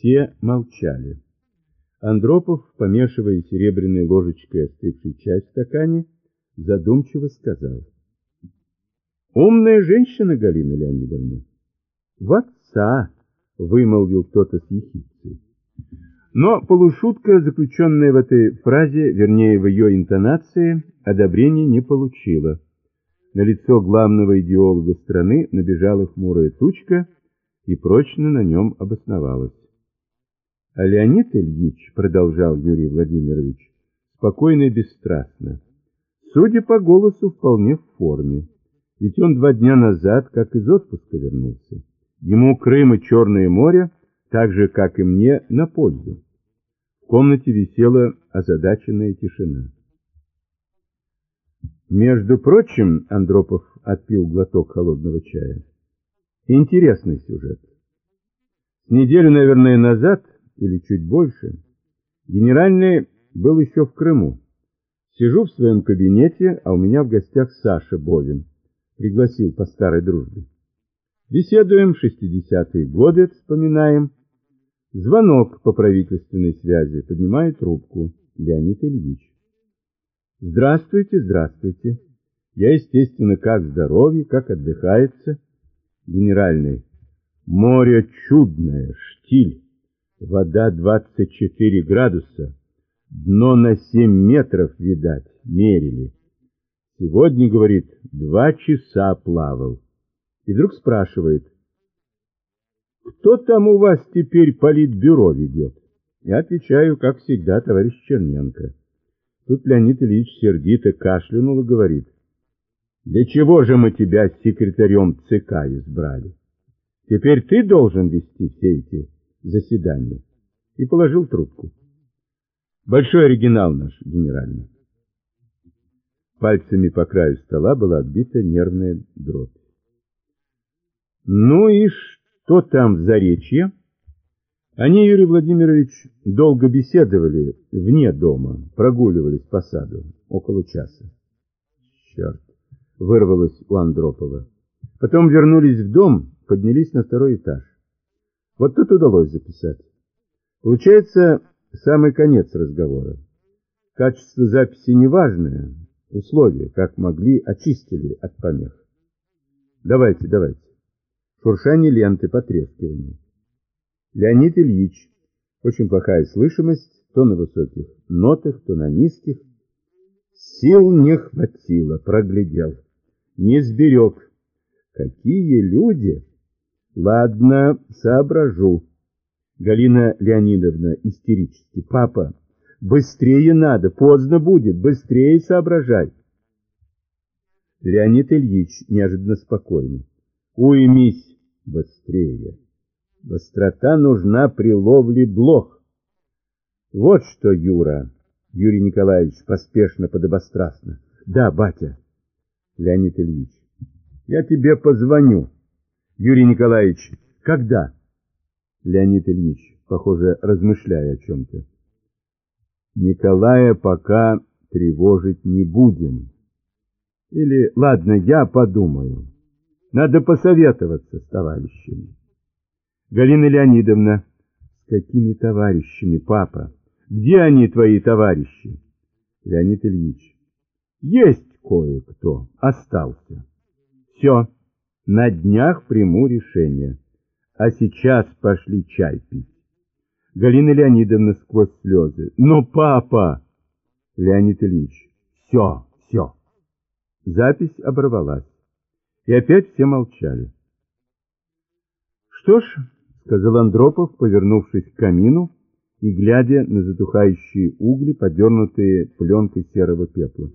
Все молчали. Андропов, помешивая серебряной ложечкой остывший чай в стакане, задумчиво сказал. «Умная женщина, Галина Леонидовна!» «В отца!» — вымолвил кто-то с ехидцей. Но полушутка, заключенная в этой фразе, вернее в ее интонации, одобрения не получила. На лицо главного идеолога страны набежала хмурая тучка и прочно на нем обосновалась. А Леонид Ильич, продолжал Юрий Владимирович, спокойно и бесстрастно, судя по голосу, вполне в форме. Ведь он два дня назад, как из отпуска вернулся. Ему Крым и Черное море, так же, как и мне, на пользу. В комнате висела озадаченная тишина. Между прочим, Андропов отпил глоток холодного чая. Интересный сюжет. Неделю, наверное, назад или чуть больше, генеральный был еще в Крыму. Сижу в своем кабинете, а у меня в гостях Саша Бовин. Пригласил по старой дружбе. Беседуем, 60-е годы вспоминаем. Звонок по правительственной связи. Поднимает трубку. Леонид Ильич. Здравствуйте, здравствуйте. Я, естественно, как здоровье, как отдыхается. Генеральный. Море чудное, штиль. Вода 24 градуса, дно на 7 метров, видать, мерили. Сегодня, говорит, два часа плавал. И вдруг спрашивает, кто там у вас теперь политбюро ведет? Я отвечаю, как всегда, товарищ Черненко. Тут Леонид Ильич сердито кашлянул и говорит, для чего же мы тебя секретарем ЦК избрали? Теперь ты должен вести все эти заседания. И положил трубку. Большой оригинал наш, генеральный. Пальцами по краю стола была отбита нервная дробь. Ну и что там в Заречье? Они, Юрий Владимирович, долго беседовали вне дома, прогуливались по саду, около часа. Черт, вырвалось у Андропова. Потом вернулись в дом, поднялись на второй этаж. Вот тут удалось записать. Получается самый конец разговора. Качество записи неважное, условия, как могли, очистили от помех. Давайте, давайте. Шуршание ленты, потрескивание. Леонид Ильич. Очень плохая слышимость, то на высоких нотах, то на низких. Сил не хватило, проглядел. Не сберег. Какие люди! Ладно, соображу. Галина Леонидовна истерически. Папа, быстрее надо, поздно будет, быстрее соображай. Леонид Ильич неожиданно спокойно. Уймись быстрее. Быстрота нужна при ловле блох. Вот что, Юра, Юрий Николаевич поспешно, подобострастно. Да, батя. Леонид Ильич, я тебе позвоню. Юрий Николаевич, когда? Леонид Ильич, похоже, размышляя о чем-то. Николая пока тревожить не будем. Или, ладно, я подумаю. Надо посоветоваться с товарищами. Галина Леонидовна, с какими товарищами, папа? Где они, твои товарищи? Леонид Ильич, есть кое-кто, остался. Все. На днях приму решение. А сейчас пошли чай пить. Галина Леонидовна сквозь слезы. Но папа! Леонид Ильич. Все, все. Запись оборвалась. И опять все молчали. Что ж, сказал Андропов, повернувшись к камину и глядя на затухающие угли, подернутые пленкой серого пепла.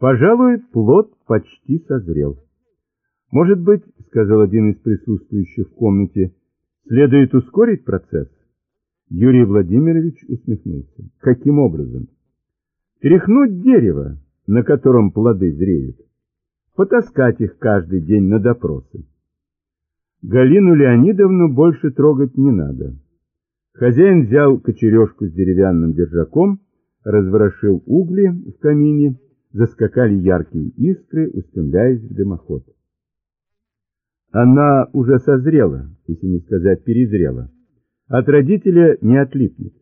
Пожалуй, плод почти созрел. Может быть, сказал один из присутствующих в комнате, следует ускорить процесс? Юрий Владимирович усмехнулся. Каким образом? Тряхнуть дерево, на котором плоды зреют. Потаскать их каждый день на допросы. Галину Леонидовну больше трогать не надо. Хозяин взял кочережку с деревянным держаком, разворошил угли в камине, заскакали яркие искры, устремляясь в дымоход. Она уже созрела, если не сказать перезрела. от родителя не отлипнет.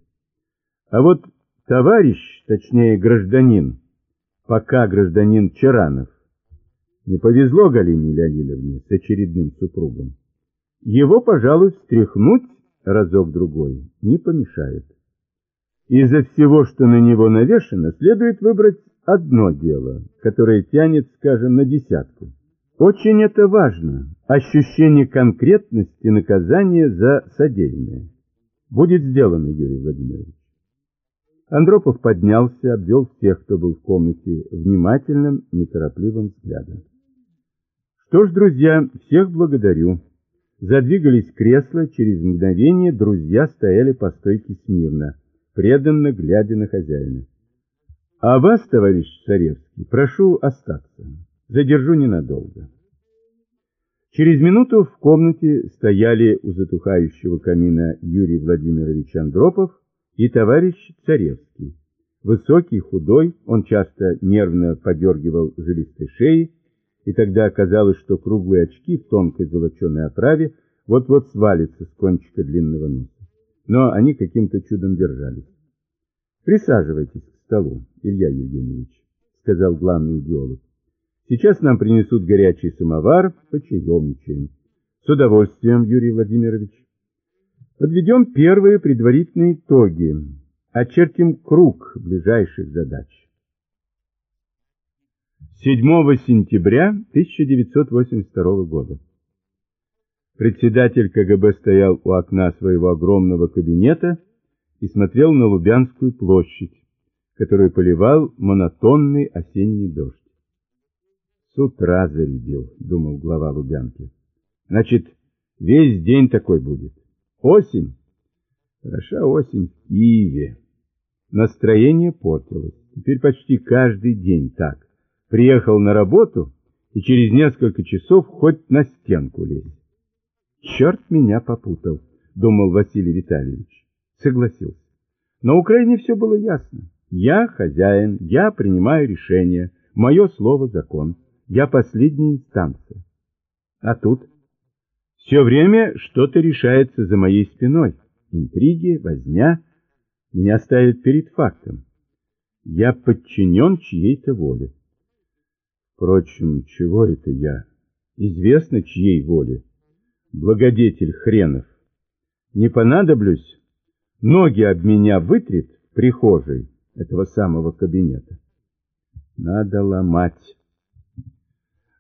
А вот товарищ, точнее гражданин, пока гражданин Чаранов, не повезло Галине Леонидовне с очередным супругом. Его, пожалуй, встряхнуть разок-другой не помешает. Из-за всего, что на него навешено, следует выбрать одно дело, которое тянет, скажем, на десятку. Очень это важно, ощущение конкретности наказания за содеянное. Будет сделано, Юрий Владимирович. Андропов поднялся, обвел всех, кто был в комнате, внимательным, неторопливым взглядом. Что ж, друзья, всех благодарю. Задвигались кресла, через мгновение друзья стояли по стойке смирно, преданно глядя на хозяина. А вас, товарищ Царевский, прошу остаться. Задержу ненадолго. Через минуту в комнате стояли у затухающего камина Юрий Владимирович Андропов и товарищ Царевский. Высокий, худой, он часто нервно подергивал жилистой шеей, и тогда оказалось, что круглые очки в тонкой золоченой оправе вот-вот свалятся с кончика длинного носа. Но они каким-то чудом держались. «Присаживайтесь к столу, Илья Евгеньевич», — сказал главный идеолог. «Сейчас нам принесут горячий самовар, почаемничаем». «С удовольствием, Юрий Владимирович». Подведем первые предварительные итоги, очертим круг ближайших задач. 7 сентября 1982 года. Председатель КГБ стоял у окна своего огромного кабинета и смотрел на Лубянскую площадь, которую поливал монотонный осенний дождь. С утра зарядил, думал глава Лубянки. Значит, весь день такой будет. Осень. Хороша осень в Киеве. Настроение портилось. Теперь почти каждый день так. Приехал на работу и через несколько часов хоть на стенку лезь. Черт меня попутал, думал Василий Витальевич. Согласился. На Украине все было ясно. Я хозяин, я принимаю решения, мое слово закон, я последняя инстанция. А тут все время что-то решается за моей спиной. Интриги, возня меня ставят перед фактом. Я подчинен чьей-то воле. Впрочем, чего это я? Известно, чьей воле. Благодетель хренов. Не понадоблюсь, ноги об меня вытрет прихожей этого самого кабинета. Надо ломать.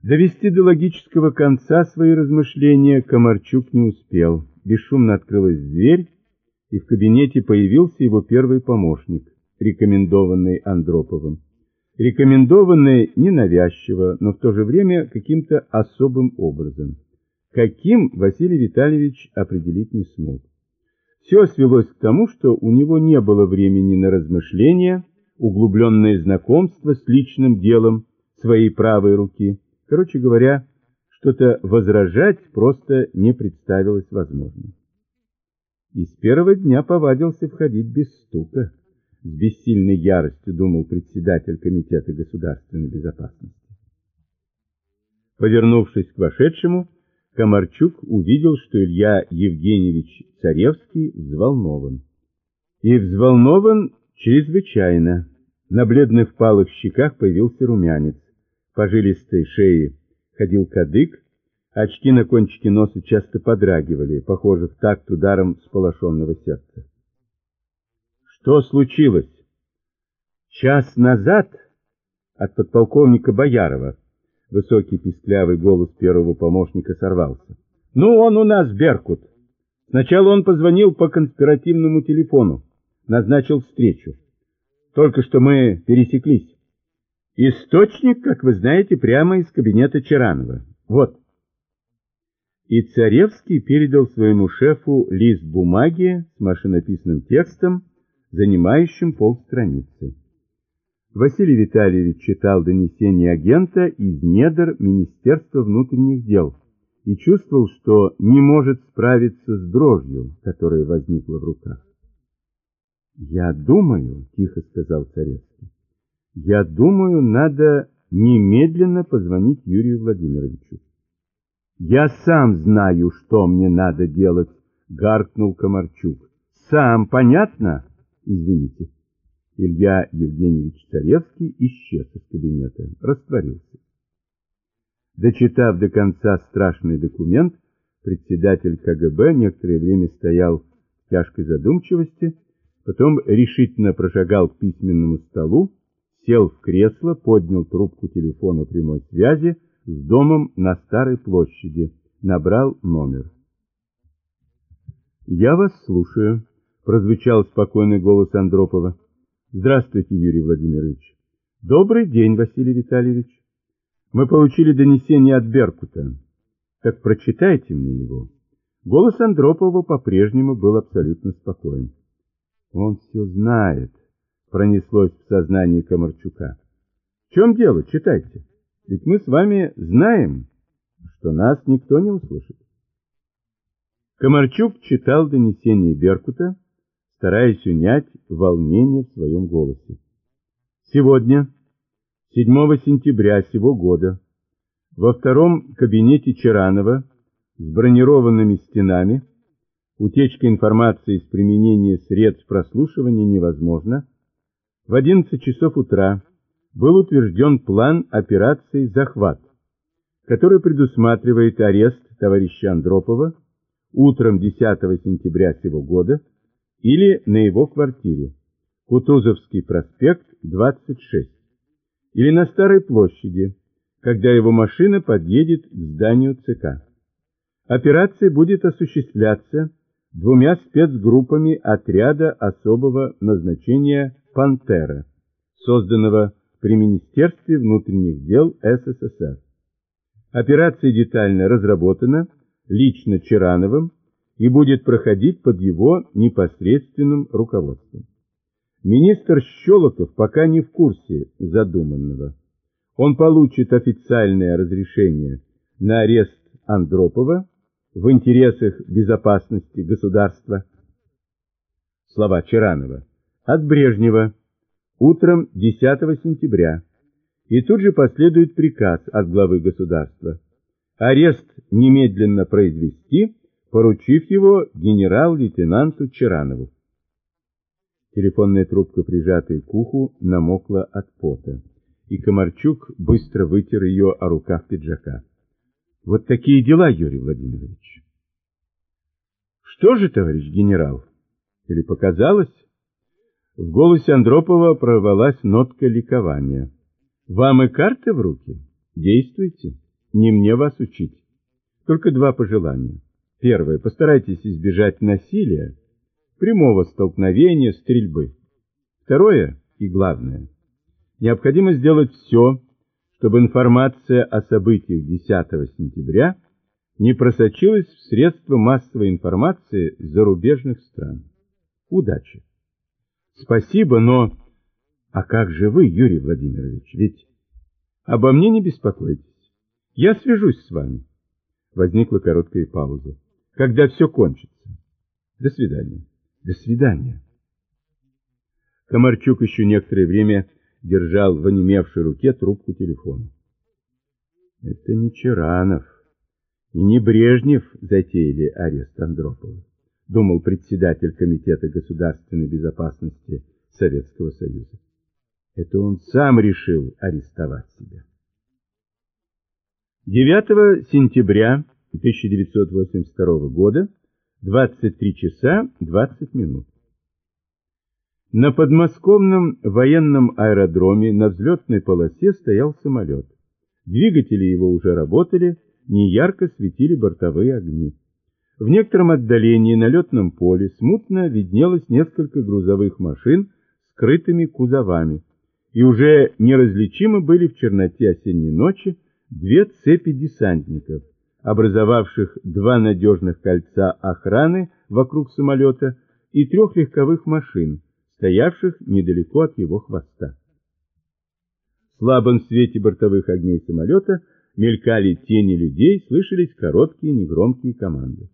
Довести до логического конца свои размышления Комарчук не успел. Бесшумно открылась дверь, и в кабинете появился его первый помощник, рекомендованный Андроповым рекомендованные ненавязчиво, но в то же время каким-то особым образом. Каким Василий Витальевич определить не смог. Все свелось к тому, что у него не было времени на размышления, углубленное знакомство с личным делом своей правой руки. Короче говоря, что-то возражать просто не представилось возможным. И с первого дня повадился входить без стука с бессильной яростью думал председатель Комитета государственной безопасности. Повернувшись к вошедшему, Комарчук увидел, что Илья Евгеньевич Царевский взволнован. И взволнован чрезвычайно. На бледных палых щеках появился румянец. По жилистой шее ходил кадык, очки на кончике носа часто подрагивали, похоже, в такт ударом сполошенного сердца. Что случилось? Час назад от подполковника Боярова высокий писклявый голос первого помощника сорвался. Ну, он у нас, Беркут. Сначала он позвонил по конспиративному телефону, назначил встречу. Только что мы пересеклись. Источник, как вы знаете, прямо из кабинета Чаранова. Вот. И Царевский передал своему шефу лист бумаги с машинописным текстом, занимающим полстраницы. Василий Витальевич читал донесение агента из недр Министерства внутренних дел и чувствовал, что не может справиться с дрожью, которая возникла в руках. «Я думаю», — тихо сказал Царевский, — «я думаю, надо немедленно позвонить Юрию Владимировичу. Я сам знаю, что мне надо делать, гаркнул Комарчук. Сам, понятно? Извините. Илья Евгеньевич Царевский исчез из кабинета, растворился. Дочитав до конца страшный документ, председатель КГБ некоторое время стоял в тяжкой задумчивости, потом решительно прошагал к письменному столу, сел в кресло, поднял трубку телефона прямой связи с домом на Старой площади, набрал номер. «Я вас слушаю», — прозвучал спокойный голос Андропова. «Здравствуйте, Юрий Владимирович». «Добрый день, Василий Витальевич. Мы получили донесение от Беркута. Так прочитайте мне его». Голос Андропова по-прежнему был абсолютно спокоен. «Он все знает», — пронеслось в сознании Комарчука. «В чем дело? Читайте. Ведь мы с вами знаем, что нас никто не услышит». Комарчук читал донесение Беркута, стараясь унять волнение в своем голосе. Сегодня, 7 сентября сего года, во втором кабинете Чаранова с бронированными стенами утечка информации с применением средств прослушивания невозможна, в 11 часов утра был утвержден план операции «Захват», который предусматривает арест товарища Андропова утром 10 сентября сего года или на его квартире, Кутузовский проспект, 26, или на Старой площади, когда его машина подъедет к зданию ЦК. Операция будет осуществляться двумя спецгруппами отряда особого назначения «Пантера», созданного при Министерстве внутренних дел СССР. Операция детально разработана лично Чарановым и будет проходить под его непосредственным руководством. Министр Щелоков пока не в курсе задуманного. Он получит официальное разрешение на арест Андропова в интересах безопасности государства. Слова Чаранова. От Брежнева. Утром 10 сентября. И тут же последует приказ от главы государства. Арест немедленно произвести, поручив его генерал-лейтенанту Чаранову. Телефонная трубка, прижатая к уху, намокла от пота, и Комарчук быстро вытер ее о рукав пиджака. Вот такие дела, Юрий Владимирович. Что же, товарищ генерал? Или показалось? В голосе Андропова прорвалась нотка ликования. Вам и карты в руки? Действуйте. Не мне вас учить. Только два пожелания. Первое. Постарайтесь избежать насилия, прямого столкновения, стрельбы. Второе и главное. Необходимо сделать все, чтобы информация о событиях 10 сентября не просочилась в средства массовой информации зарубежных стран. Удачи! Спасибо, но... А как же вы, Юрий Владимирович? Ведь обо мне не беспокойтесь. Я свяжусь с вами. Возникла короткая пауза. Когда все кончится. До свидания. До свидания. Комарчук еще некоторое время держал в онемевшей руке трубку телефона. Это не Чаранов и не Брежнев затеяли арест Андропова, думал председатель Комитета государственной безопасности Советского Союза. Это он сам решил арестовать себя. 9 сентября 1982 года, 23 часа 20 минут. На подмосковном военном аэродроме на взлетной полосе стоял самолет. Двигатели его уже работали, неярко светили бортовые огни. В некотором отдалении на летном поле смутно виднелось несколько грузовых машин с скрытыми кузовами, и уже неразличимы были в черноте осенней ночи две цепи десантников, образовавших два надежных кольца охраны вокруг самолета и трех легковых машин, стоявших недалеко от его хвоста. В слабом свете бортовых огней самолета мелькали тени людей, слышались короткие негромкие команды.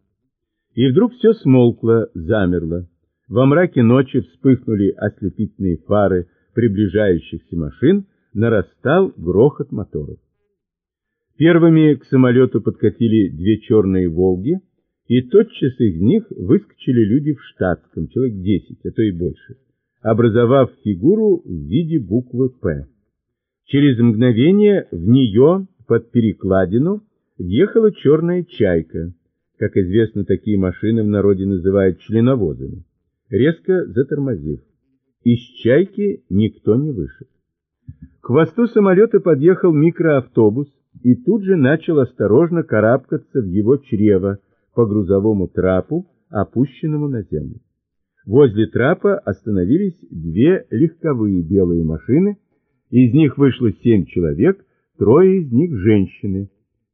И вдруг все смолкло, замерло. Во мраке ночи вспыхнули ослепительные фары приближающихся машин, нарастал грохот моторов. Первыми к самолету подкатили две черные «Волги» и тотчас из них выскочили люди в штатском, человек десять, а то и больше, образовав фигуру в виде буквы «П». Через мгновение в нее под перекладину въехала черная чайка. Как известно, такие машины в народе называют членовозами. Резко затормозив. Из чайки никто не вышел. К хвосту самолета подъехал микроавтобус и тут же начал осторожно карабкаться в его чрево по грузовому трапу, опущенному на землю. Возле трапа остановились две легковые белые машины, из них вышло семь человек, трое из них женщины.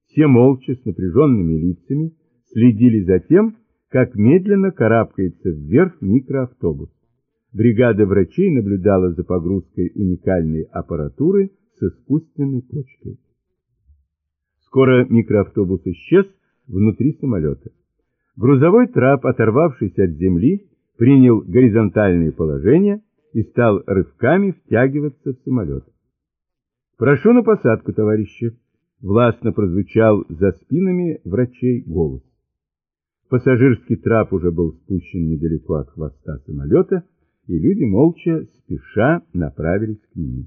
Все молча, с напряженными лицами, следили за тем, как медленно карабкается вверх микроавтобус. Бригада врачей наблюдала за погрузкой уникальной аппаратуры с искусственной почкой. Скоро микроавтобус исчез внутри самолета. Грузовой трап, оторвавшись от земли, принял горизонтальное положение и стал рывками втягиваться в самолет. «Прошу на посадку, товарищи!» — властно прозвучал за спинами врачей голос. Пассажирский трап уже был спущен недалеко от хвоста самолета, и люди молча, спеша, направились к нему.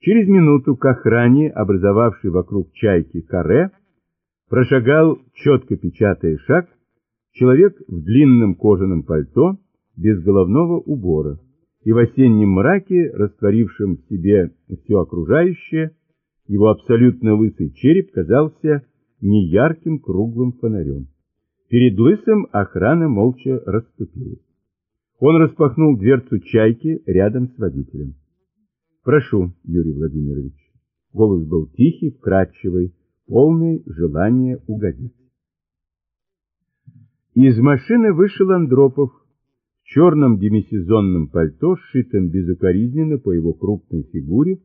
Через минуту к охране, образовавшей вокруг чайки каре, прошагал, четко печатая шаг, человек в длинном кожаном пальто, без головного убора, и в осеннем мраке, растворившем в себе все окружающее, его абсолютно лысый череп казался неярким круглым фонарем. Перед лысым охрана молча расступилась. Он распахнул дверцу чайки рядом с водителем. «Прошу, Юрий Владимирович». Голос был тихий, вкрадчивый, полный желания угодить. Из машины вышел Андропов в черном демисезонном пальто, сшитом безукоризненно по его крупной фигуре,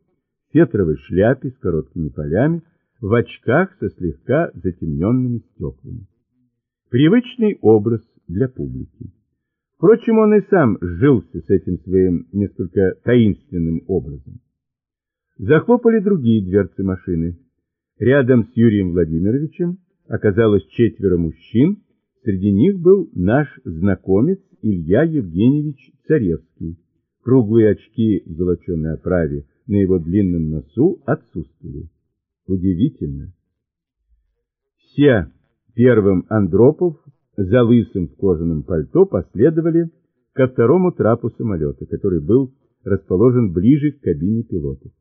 фетровой шляпе с короткими полями, в очках со слегка затемненными стеклами. Привычный образ для публики. Впрочем, он и сам сжился с этим своим несколько таинственным образом. Захлопали другие дверцы машины. Рядом с Юрием Владимировичем оказалось четверо мужчин, среди них был наш знакомец Илья Евгеньевич Царевский. Круглые очки в золоченой оправе на его длинном носу отсутствовали. Удивительно. Все, первым Андропов, за лысым в кожаном пальто, последовали ко второму трапу самолета, который был расположен ближе к кабине пилотов.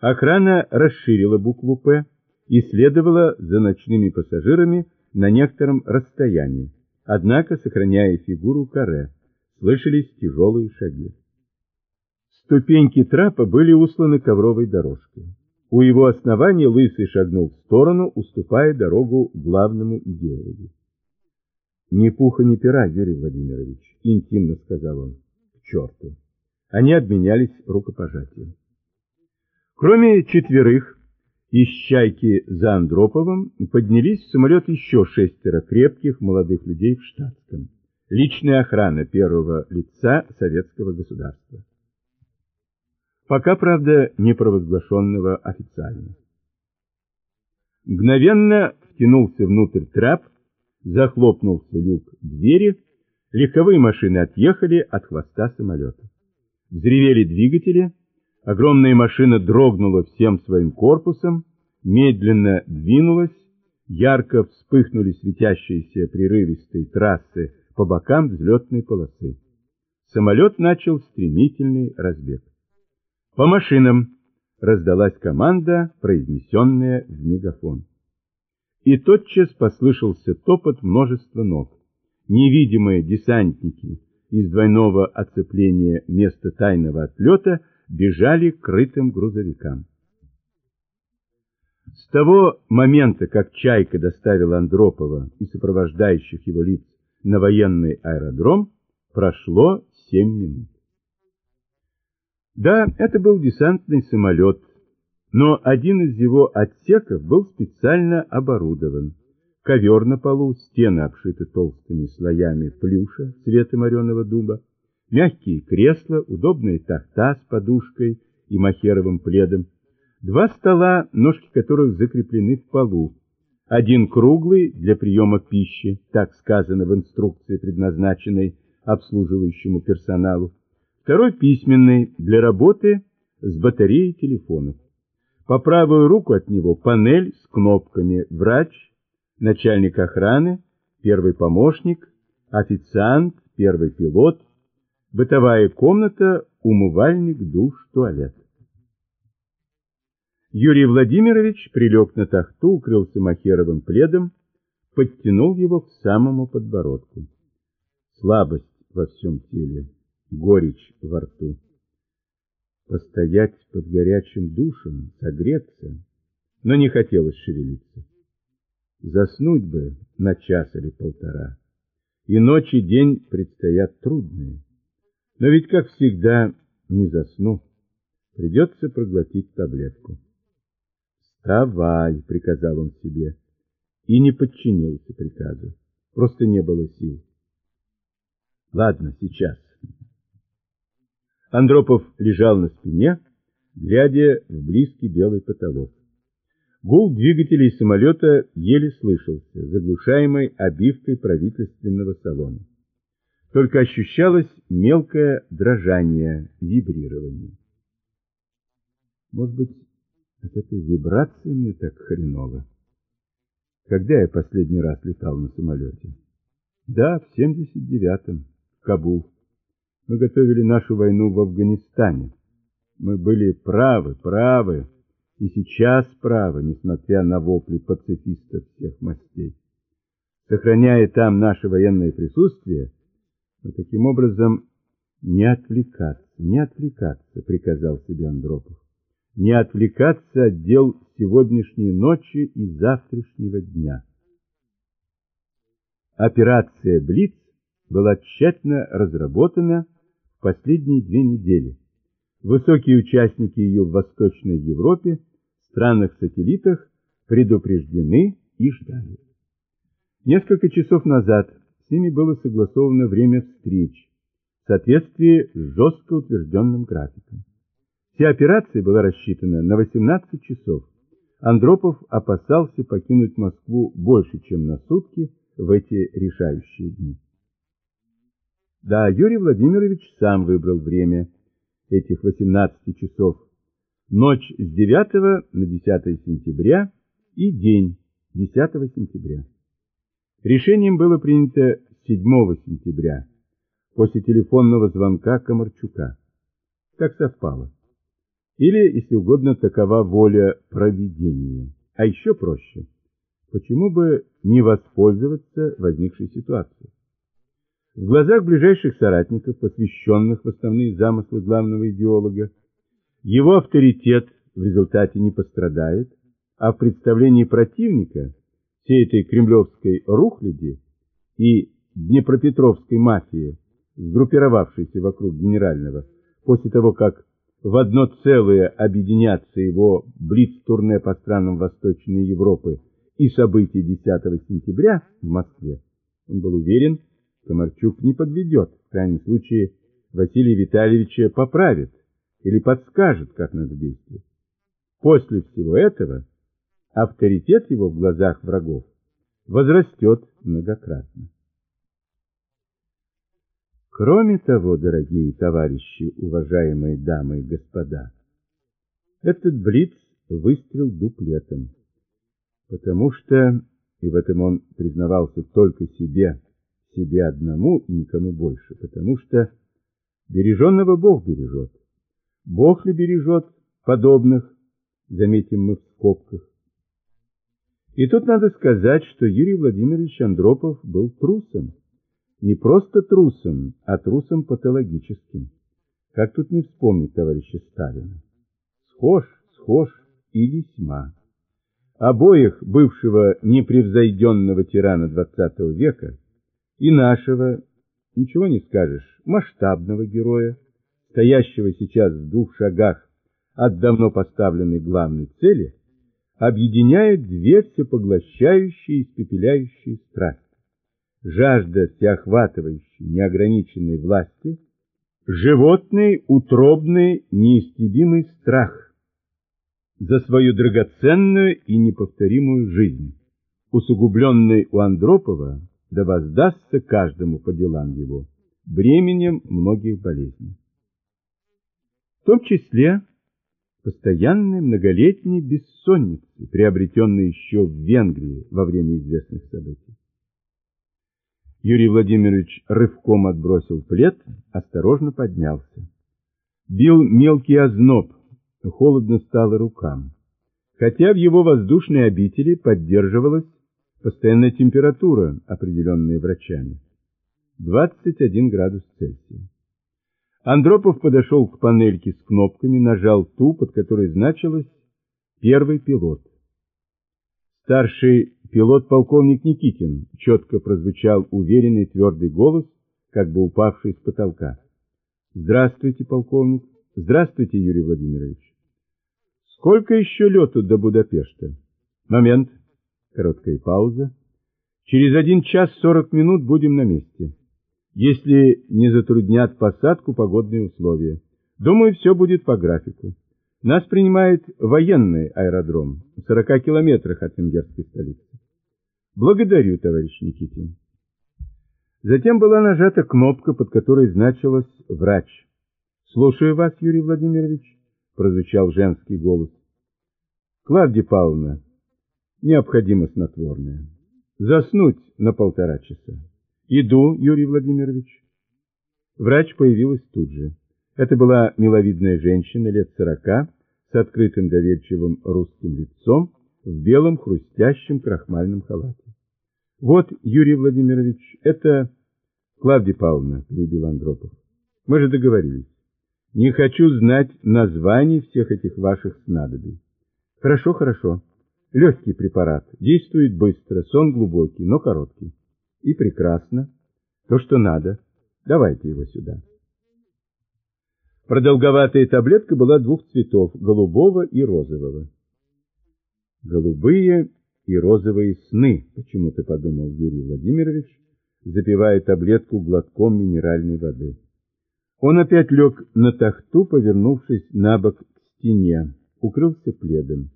Охрана расширила букву «П», и следовала за ночными пассажирами на некотором расстоянии, однако сохраняя фигуру каре, слышались тяжелые шаги. Ступеньки трапа были усланы ковровой дорожкой. У его основания Лысый шагнул в сторону, уступая дорогу главному идеологу. «Ни пуха, ни пера, Юрий Владимирович», — интимно сказал он. «К черту!» Они обменялись рукопожатием. Кроме четверых, из «Чайки» за Андроповым поднялись в самолет еще шестеро крепких молодых людей в штатском. Личная охрана первого лица советского государства. Пока, правда, не провозглашенного официально. Мгновенно втянулся внутрь трап, захлопнулся люк двери, легковые машины отъехали от хвоста самолета. Взревели двигатели, Огромная машина дрогнула всем своим корпусом, медленно двинулась, ярко вспыхнули светящиеся прерывистые трассы по бокам взлетной полосы. Самолет начал стремительный разбег. «По машинам!» — раздалась команда, произнесенная в мегафон. И тотчас послышался топот множества ног. Невидимые десантники из двойного оцепления места тайного отлета — бежали к крытым грузовикам. С того момента, как «Чайка» доставила Андропова и сопровождающих его лиц на военный аэродром, прошло семь минут. Да, это был десантный самолет, но один из его отсеков был специально оборудован. Ковер на полу, стены обшиты толстыми слоями плюша цвета мореного дуба, мягкие кресла, удобная тахта с подушкой и махеровым пледом, два стола, ножки которых закреплены в полу, Один круглый для приема пищи, так сказано в инструкции, предназначенной обслуживающему персоналу. Второй письменный для работы с батареей телефонов. По правую руку от него панель с кнопками «Врач», «Начальник охраны», «Первый помощник», «Официант», «Первый пилот», «Бытовая комната», «Умывальник», «Душ», «Туалет». Юрий Владимирович прилег на тахту, укрылся махеровым пледом, подтянул его к самому подбородку. Слабость во всем теле, горечь во рту. Постоять под горячим душем, согреться, но не хотелось шевелиться. Заснуть бы на час или полтора, и ночь и день предстоят трудные. Но ведь, как всегда, не засну, придется проглотить таблетку. «Вставай!» — приказал он себе. И не подчинился приказу. Просто не было сил. «Ладно, сейчас». Андропов лежал на спине, глядя в близкий белый потолок. Гул двигателей самолета еле слышался, заглушаемый обивкой правительственного салона. Только ощущалось мелкое дрожание, вибрирование. Может быть, от этой вибрации мне так хреново. Когда я последний раз летал на самолете? Да, в 79-м, в Кабул. Мы готовили нашу войну в Афганистане. Мы были правы, правы, и сейчас правы, несмотря на вопли пацифистов всех мастей. Сохраняя там наше военное присутствие, мы таким образом не отвлекаться, не отвлекаться, приказал себе Андропов не отвлекаться от дел сегодняшней ночи и завтрашнего дня. Операция «Блиц» была тщательно разработана последние две недели. Высокие участники ее в Восточной Европе, странах-сателлитах предупреждены и ждали. Несколько часов назад с ними было согласовано время встреч в соответствии с жестко утвержденным графиком. Вся операция была рассчитана на 18 часов. Андропов опасался покинуть Москву больше, чем на сутки в эти решающие дни. Да, Юрий Владимирович сам выбрал время этих 18 часов. Ночь с 9 на 10 сентября и день 10 сентября. Решением было принято 7 сентября, после телефонного звонка Комарчука. Так совпало. Или, если угодно, такова воля провидения. А еще проще. Почему бы не воспользоваться возникшей ситуацией? В глазах ближайших соратников, посвященных в основные замыслы главного идеолога, его авторитет в результате не пострадает, а в представлении противника всей этой кремлевской рухляди и днепропетровской мафии, сгруппировавшейся вокруг генерального, после того, как в одно целое объединятся его блиц-турне по странам Восточной Европы и события 10 сентября в Москве, он был уверен, Комарчук не подведет, в крайнем случае Василия Витальевича поправит или подскажет, как надо действовать. После всего этого авторитет его в глазах врагов возрастет многократно. Кроме того, дорогие товарищи, уважаемые дамы и господа, этот блиц выстрел дуплетом, потому что, и в этом он признавался только себе, себе одному и никому больше, потому что береженного Бог бережет. Бог ли бережет подобных, заметим мы в скобках. И тут надо сказать, что Юрий Владимирович Андропов был трусом не просто трусом, а трусом патологическим. Как тут не вспомнить товарища Сталина? Схож, схож и весьма. Обоих бывшего непревзойденного тирана XX века и нашего, ничего не скажешь, масштабного героя, стоящего сейчас в двух шагах от давно поставленной главной цели, объединяют две всепоглощающие и испепеляющие страсти. Жажда всеохватывающей, неограниченной власти, животный, утробный, неистебимый страх за свою драгоценную и неповторимую жизнь, усугубленный у Андропова, да воздастся каждому по делам его, бременем многих болезней. В том числе постоянной многолетней бессонницы, приобретенной еще в Венгрии во время известных событий. Юрий Владимирович рывком отбросил плед, осторожно поднялся. Бил мелкий озноб, холодно стало рукам. Хотя в его воздушной обители поддерживалась постоянная температура, определенная врачами. 21 градус Цельсия. Андропов подошел к панельке с кнопками, нажал ту, под которой значилось «Первый пилот». Старший пилот полковник Никитин четко прозвучал уверенный твердый голос, как бы упавший с потолка. «Здравствуйте, полковник. Здравствуйте, Юрий Владимирович. Сколько еще лету до Будапешта?» «Момент». Короткая пауза. «Через один час сорок минут будем на месте» если не затруднят посадку погодные условия. Думаю, все будет по графику. Нас принимает военный аэродром в 40 километрах от венгерской столицы. Благодарю, товарищ Никитин. Затем была нажата кнопка, под которой значилось «Врач». «Слушаю вас, Юрий Владимирович», — прозвучал женский голос. «Клавдия Павловна, необходимо снотворное. Заснуть на полтора часа». «Иду, Юрий Владимирович». Врач появилась тут же. Это была миловидная женщина лет сорока, с открытым доверчивым русским лицом, в белом хрустящем крахмальном халате. «Вот, Юрий Владимирович, это...» «Клавдия Павловна», — перебил Андропов, — «мы же договорились. Не хочу знать названий всех этих ваших снадобий». «Хорошо, хорошо. Легкий препарат, действует быстро, сон глубокий, но короткий». И прекрасно. То, что надо. Давайте его сюда. Продолговатая таблетка была двух цветов, голубого и розового. Голубые и розовые сны, почему-то подумал Юрий Владимирович, запивая таблетку глотком минеральной воды. Он опять лег на тахту, повернувшись на бок к стене, укрылся пледом.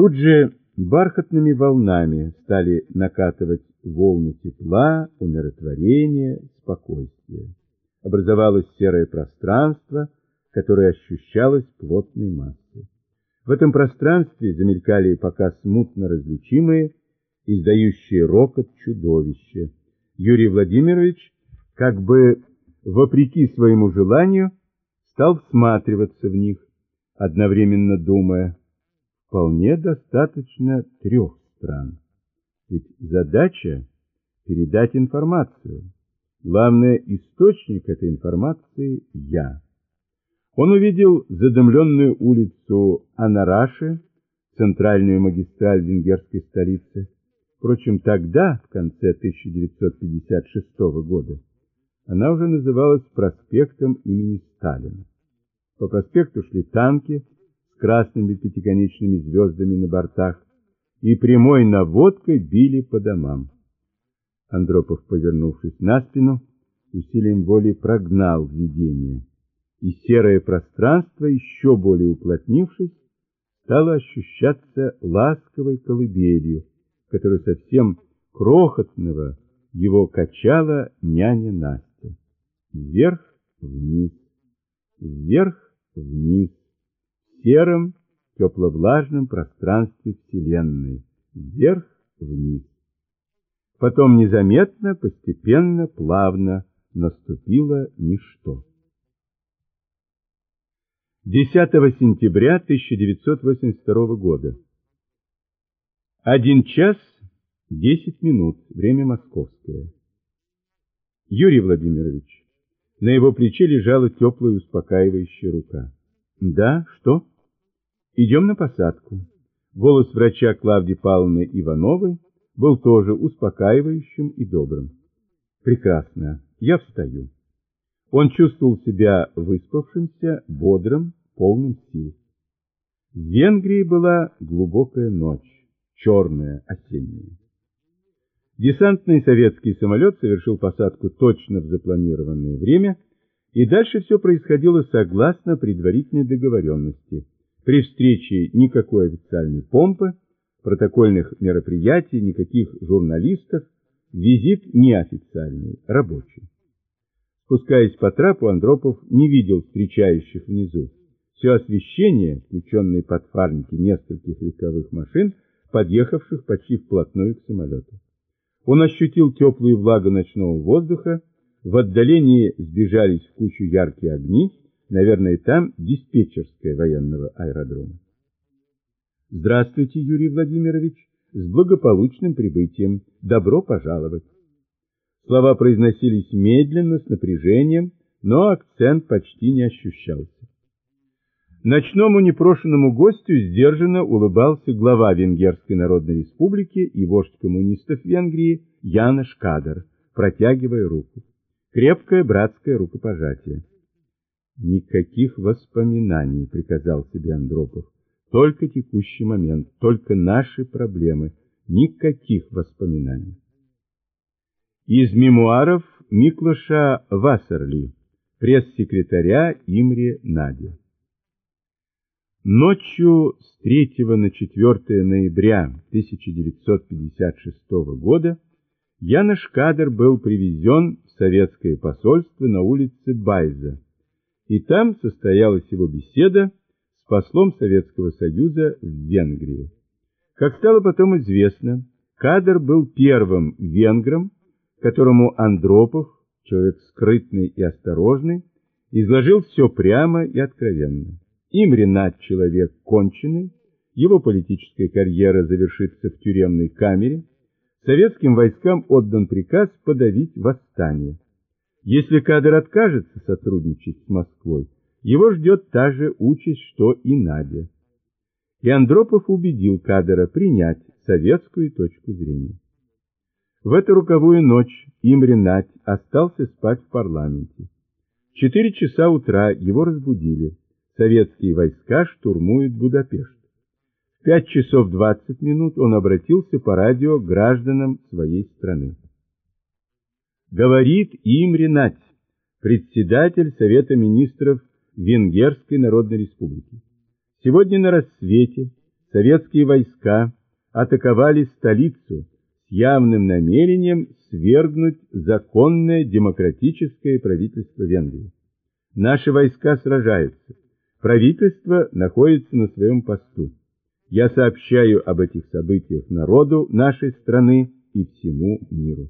Тут же бархатными волнами стали накатывать волны тепла, умиротворения, спокойствия. Образовалось серое пространство, которое ощущалось плотной массой. В этом пространстве замелькали пока смутно различимые, издающие рокот чудовища. Юрий Владимирович, как бы вопреки своему желанию, стал всматриваться в них, одновременно думая, вполне достаточно трех стран. Ведь задача – передать информацию. Главный источник этой информации – я. Он увидел задымленную улицу Анараши, центральную магистраль венгерской столицы. Впрочем, тогда, в конце 1956 года, она уже называлась проспектом имени Сталина. По проспекту шли танки красными пятиконечными звездами на бортах, и прямой наводкой били по домам. Андропов, повернувшись на спину, усилием воли прогнал видение, и серое пространство, еще более уплотнившись, стало ощущаться ласковой колыбелью, которую совсем крохотного его качала няня Настя. Вверх-вниз, вверх-вниз, серым тепло-влажном пространстве Вселенной, вверх-вниз. Потом незаметно, постепенно, плавно наступило ничто. 10 сентября 1982 года. Один час десять минут, время московское. Юрий Владимирович, на его плече лежала теплая успокаивающая рука. Да, что? Идем на посадку. Голос врача Клавдии Павловны Ивановой был тоже успокаивающим и добрым. Прекрасно, я встаю. Он чувствовал себя выспавшимся, бодрым, полным сил. В Венгрии была глубокая ночь, черная, осенняя. Десантный советский самолет совершил посадку точно в запланированное время, и дальше все происходило согласно предварительной договоренности – при встрече никакой официальной помпы, протокольных мероприятий, никаких журналистов, визит неофициальный, рабочий. Спускаясь по трапу, Андропов не видел встречающих внизу. Все освещение, включенные подфарники нескольких легковых машин, подъехавших почти вплотную к самолету. Он ощутил теплую влагу ночного воздуха, в отдалении сбежались в кучу яркие огни, наверное, там диспетчерская военного аэродрома. Здравствуйте, Юрий Владимирович, с благополучным прибытием. Добро пожаловать. Слова произносились медленно, с напряжением, но акцент почти не ощущался. Ночному непрошенному гостю сдержанно улыбался глава Венгерской Народной Республики и вождь коммунистов Венгрии Янош Кадр, протягивая руку. Крепкое братское рукопожатие. «Никаких воспоминаний», — приказал себе Андропов. «Только текущий момент, только наши проблемы, никаких воспоминаний». Из мемуаров Миклаша Вассерли, пресс-секретаря Имре Нади. Ночью с 3 на 4 ноября 1956 года Янош Кадр был привезен в советское посольство на улице Байза, и там состоялась его беседа с послом Советского Союза в Венгрии. Как стало потом известно, Кадр был первым венгром, которому Андропов, человек скрытный и осторожный, изложил все прямо и откровенно. Имре Над человек конченый, его политическая карьера завершится в тюремной камере, советским войскам отдан приказ подавить восстание. Если кадр откажется сотрудничать с Москвой, его ждет та же участь, что и Надя. И Андропов убедил кадра принять советскую точку зрения. В эту руковую ночь Имре Надь остался спать в парламенте. В четыре часа утра его разбудили советские войска штурмуют Будапешт. В 5 часов 20 минут он обратился по радио к гражданам своей страны. Говорит им Ренать, председатель Совета министров Венгерской Народной Республики. Сегодня на рассвете советские войска атаковали столицу с явным намерением свергнуть законное демократическое правительство Венгрии. Наши войска сражаются. Правительство находится на своем посту. Я сообщаю об этих событиях народу нашей страны и всему миру.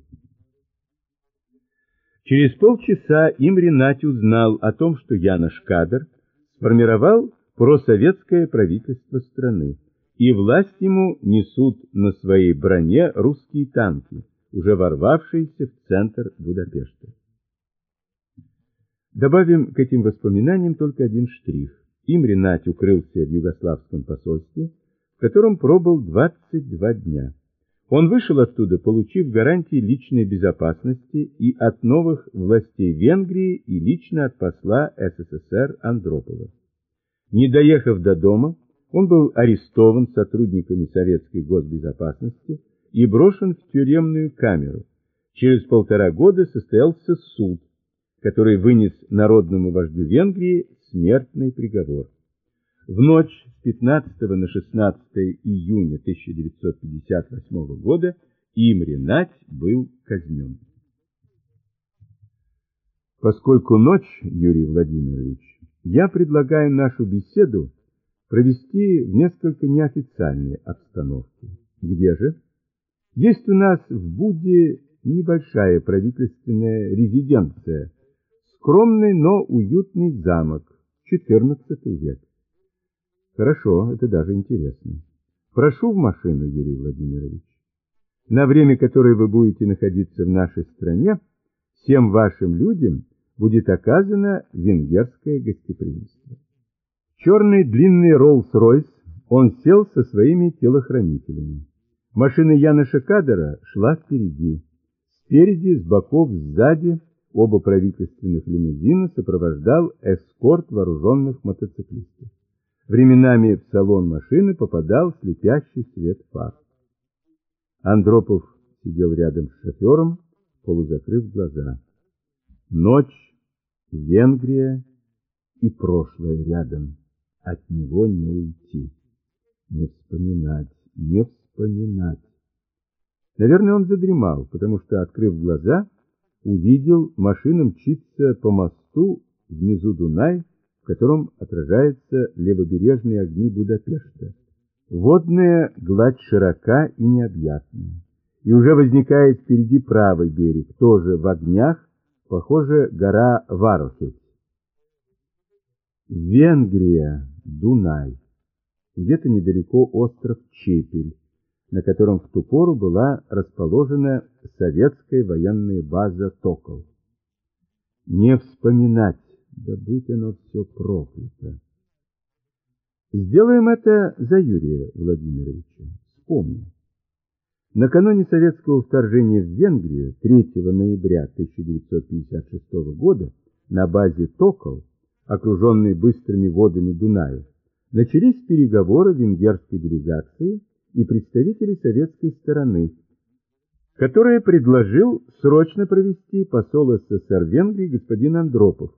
Через полчаса Имри Нать узнал о том, что Янош Кадр сформировал просоветское правительство страны, и власть ему несут на своей броне русские танки, уже ворвавшиеся в центр Будапешта. Добавим к этим воспоминаниям только один штрих. Им Ренат укрылся в югославском посольстве, котором пробыл 22 дня. Он вышел оттуда, получив гарантии личной безопасности и от новых властей Венгрии, и лично от посла СССР Андропова. Не доехав до дома, он был арестован сотрудниками советской госбезопасности и брошен в тюремную камеру. Через полтора года состоялся суд, который вынес народному вождю Венгрии смертный приговор. В ночь с 15 на 16 июня 1958 года Имре Нать был казнен. Поскольку ночь, Юрий Владимирович, я предлагаю нашу беседу провести в несколько неофициальной обстановке. Где же? Есть у нас в Буде небольшая правительственная резиденция, скромный, но уютный замок, XIV век. Хорошо, это даже интересно. Прошу в машину, Юрий Владимирович. На время, которое вы будете находиться в нашей стране, всем вашим людям будет оказано венгерское гостеприимство. Черный длинный Роллс-Ройс он сел со своими телохранителями. Машина Яноша Кадера шла впереди. Спереди, с боков, сзади Оба правительственных лимузина сопровождал эскорт вооруженных мотоциклистов. Временами в салон машины попадал слепящий свет фар. Андропов сидел рядом с шофером, полузакрыв глаза. Ночь, Венгрия и прошлое рядом. От него не уйти, не вспоминать, не вспоминать. Наверное, он задремал, потому что, открыв глаза, увидел машину мчиться по мосту внизу Дунай, котором отражаются левобережные огни Будапешта. Водная гладь широка и необъятная, и уже возникает впереди правый берег, тоже в огнях, похоже, гора Варухец. Венгрия, Дунай. Где-то недалеко остров Чепель, на котором в ту пору была расположена советская военная база Токол. Не вспоминать, да будь оно все проклято. Сделаем это за Юрия Владимировича. Вспомним. Накануне советского вторжения в Венгрию 3 ноября 1956 года на базе Токол, окруженной быстрыми водами Дуная, начались переговоры венгерской делегации и представителей советской стороны, которая предложил срочно провести посол СССР Венгрии господин Андропов.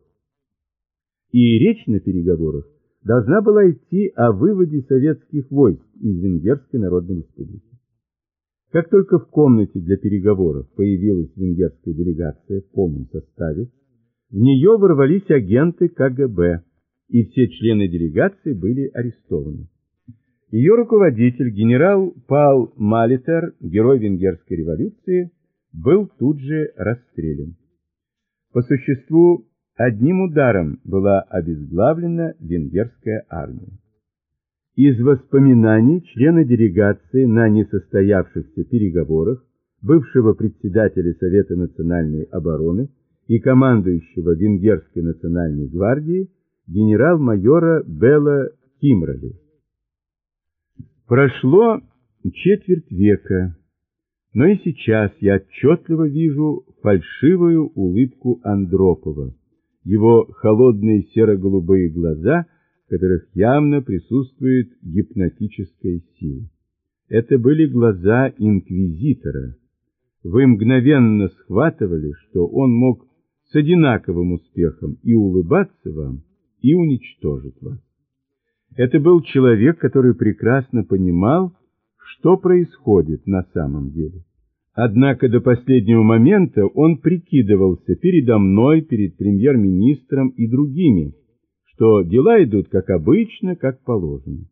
И речь на переговорах должна была идти о выводе советских войск из Венгерской Народной Республики. Как только в комнате для переговоров появилась венгерская делегация в полном составе, в нее ворвались агенты КГБ, и все члены делегации были арестованы. Ее руководитель, генерал Пал Малитер, герой венгерской революции, был тут же расстрелян. По существу, одним ударом была обезглавлена венгерская армия. Из воспоминаний члена делегации на несостоявшихся переговорах бывшего председателя Совета национальной обороны и командующего Венгерской национальной гвардии генерал-майора Белла Кимроли. Прошло четверть века, но и сейчас я отчетливо вижу фальшивую улыбку Андропова, его холодные серо-голубые глаза, в которых явно присутствует гипнотическая сила. Это были глаза инквизитора. Вы мгновенно схватывали, что он мог с одинаковым успехом и улыбаться вам, и уничтожить вас. Это был человек, который прекрасно понимал, что происходит на самом деле. Однако до последнего момента он прикидывался передо мной, перед премьер-министром и другими, что дела идут как обычно, как положено.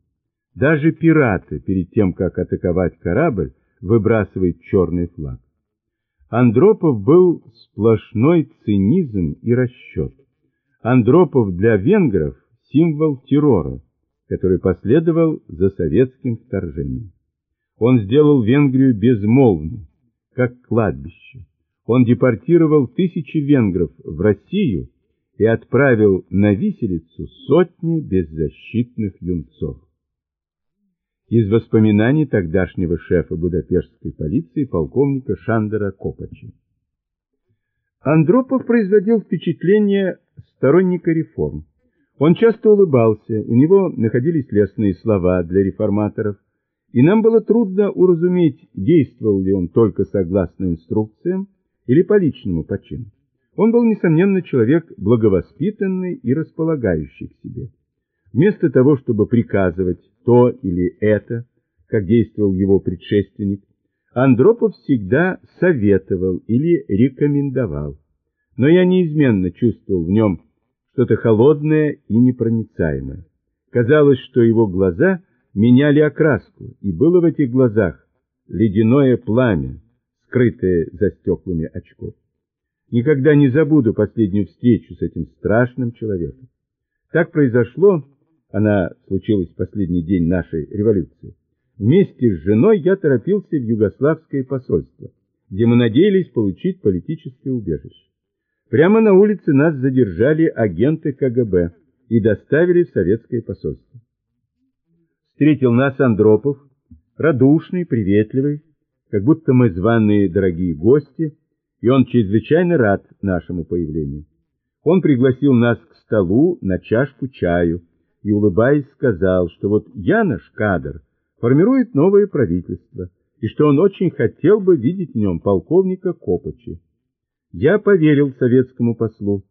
Даже пираты, перед тем, как атаковать корабль, выбрасывают черный флаг. Андропов был сплошной цинизм и расчет. Андропов для венгров – символ террора, который последовал за советским вторжением. Он сделал Венгрию безмолвной, как кладбище. Он депортировал тысячи венгров в Россию и отправил на виселицу сотни беззащитных юнцов. Из воспоминаний тогдашнего шефа Будапештской полиции полковника Шандера Копача. Андропов производил впечатление сторонника реформ. Он часто улыбался, у него находились лестные слова для реформаторов, и нам было трудно уразуметь, действовал ли он только согласно инструкциям или по личному почину. Он был, несомненно, человек благовоспитанный и располагающий к себе. Вместо того, чтобы приказывать то или это, как действовал его предшественник, Андропов всегда советовал или рекомендовал но я неизменно чувствовал в нем что-то холодное и непроницаемое. Казалось, что его глаза меняли окраску, и было в этих глазах ледяное пламя, скрытое за стеклами очков. Никогда не забуду последнюю встречу с этим страшным человеком. Так произошло, она случилась в последний день нашей революции. Вместе с женой я торопился в югославское посольство, где мы надеялись получить политическое убежище. Прямо на улице нас задержали агенты КГБ и доставили в советское посольство. Встретил нас Андропов, радушный, приветливый, как будто мы званые дорогие гости, и он чрезвычайно рад нашему появлению. Он пригласил нас к столу на чашку чаю и, улыбаясь, сказал, что вот Янош Кадр формирует новое правительство, и что он очень хотел бы видеть в нем полковника Копача. Я поверил советскому послу.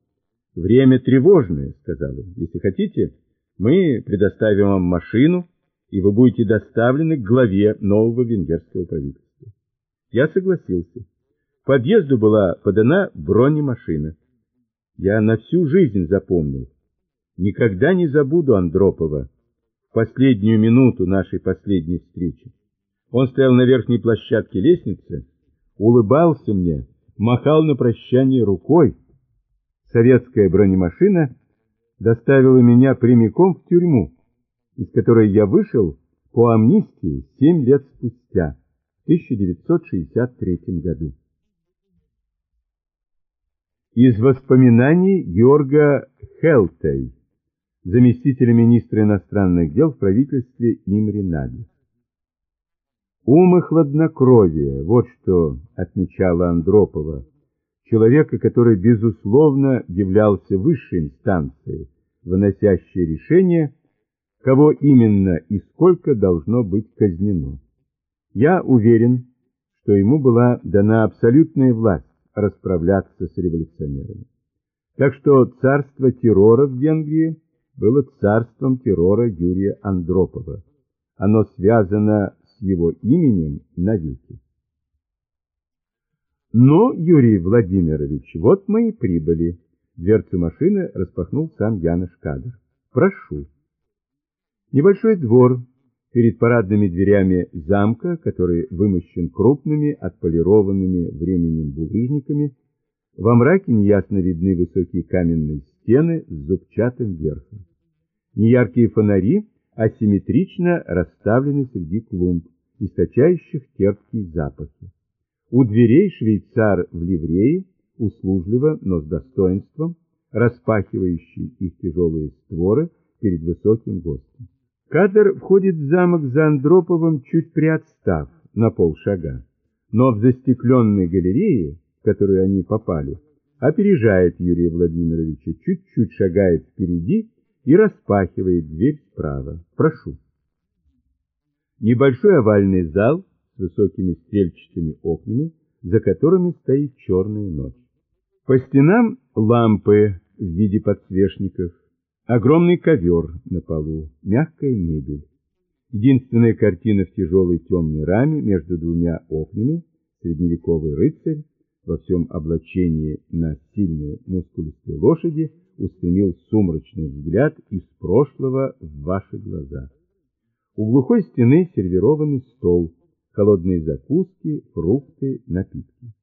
«Время тревожное», — сказал он. «Если хотите, мы предоставим вам машину, и вы будете доставлены к главе нового венгерского правительства. Я согласился. К подъезду была подана бронемашина. Я на всю жизнь запомнил. Никогда не забуду Андропова в последнюю минуту нашей последней встречи. Он стоял на верхней площадке лестницы, улыбался мне, махал на прощание рукой. Советская бронемашина доставила меня прямиком в тюрьму, из которой я вышел по амнистии семь лет спустя, в 1963 году. Из воспоминаний Георга Хелтей, заместителя министра иностранных дел в правительстве Имри Нади. Ум и хладнокровие – вот что отмечала Андропова, человека, который, безусловно, являлся высшей инстанцией, выносящей решение, кого именно и сколько должно быть казнено. Я уверен, что ему была дана абсолютная власть расправляться с революционерами. Так что царство террора в Венгрии было царством террора Юрия Андропова. Оно связано с его именем навеки. Но, Юрий Владимирович, вот мы и прибыли. Дверцу машины распахнул сам Янош Кадр. Прошу. Небольшой двор перед парадными дверями замка, который вымощен крупными, отполированными временем булыжниками. Во мраке неясно видны высокие каменные стены с зубчатым верхом. Неяркие фонари асимметрично расставлены среди клумб, источающих терпкие запахи. У дверей швейцар в ливрее, услужливо, но с достоинством, распахивающий их тяжелые створы перед высоким гостем. Кадр входит в замок за Андроповым, чуть приотстав на полшага, но в застекленной галерее, в которую они попали, опережает Юрия Владимировича, чуть-чуть шагает впереди и распахивает дверь справа. Прошу. Небольшой овальный зал с высокими стрельчатыми окнами, за которыми стоит черная ночь. По стенам лампы в виде подсвечников, огромный ковер на полу, мягкая мебель. Единственная картина в тяжелой темной раме между двумя окнами, средневековый рыцарь, во всем облачении на сильной мускулистой лошади, устремил сумрачный взгляд из прошлого в ваши глаза. У глухой стены сервированный стол, холодные закуски, фрукты, напитки.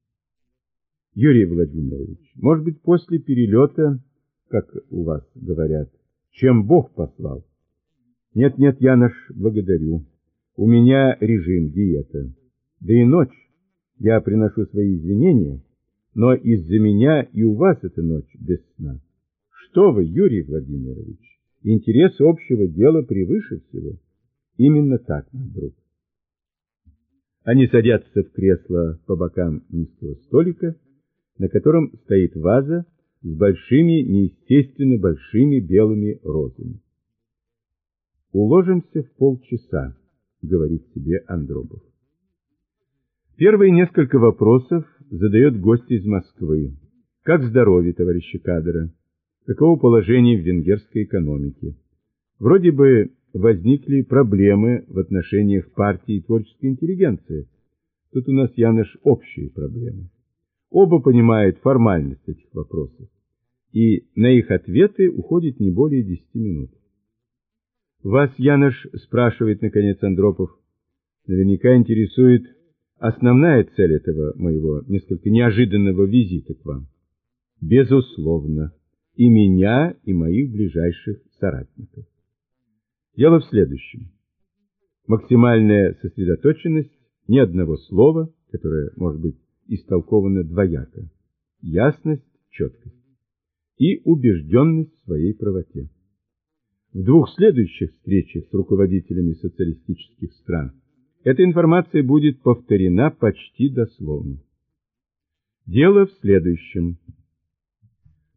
Юрий Владимирович, может быть, после перелета, как у вас говорят, чем Бог послал? Нет-нет, я наш благодарю. У меня режим, диета. Да и ночь. Я приношу свои извинения, но из-за меня и у вас эта ночь без сна. Что вы, Юрий Владимирович, интерес общего дела превыше всего. Именно так, мой друг. Они садятся в кресло по бокам низкого столика, на котором стоит ваза с большими, неестественно большими белыми розами. «Уложимся в полчаса», — говорит себе Андропов. Первые несколько вопросов задает гость из Москвы. Как здоровье товарища Кадра? Каково положение в венгерской экономике? Вроде бы возникли проблемы в отношениях партии и творческой интеллигенции. Тут у нас, Яныш, общие проблемы. Оба понимают формальность этих вопросов, и на их ответы уходит не более десяти минут. Вас, Яныш, спрашивает, наконец, Андропов, наверняка интересует основная цель этого моего несколько неожиданного визита к вам. Безусловно, и меня, и моих ближайших соратников. Дело в следующем. Максимальная сосредоточенность, ни одного слова, которое может быть истолковано двояко. Ясность, четкость. И убежденность в своей правоте. В двух следующих встречах с руководителями социалистических стран эта информация будет повторена почти дословно. Дело в следующем.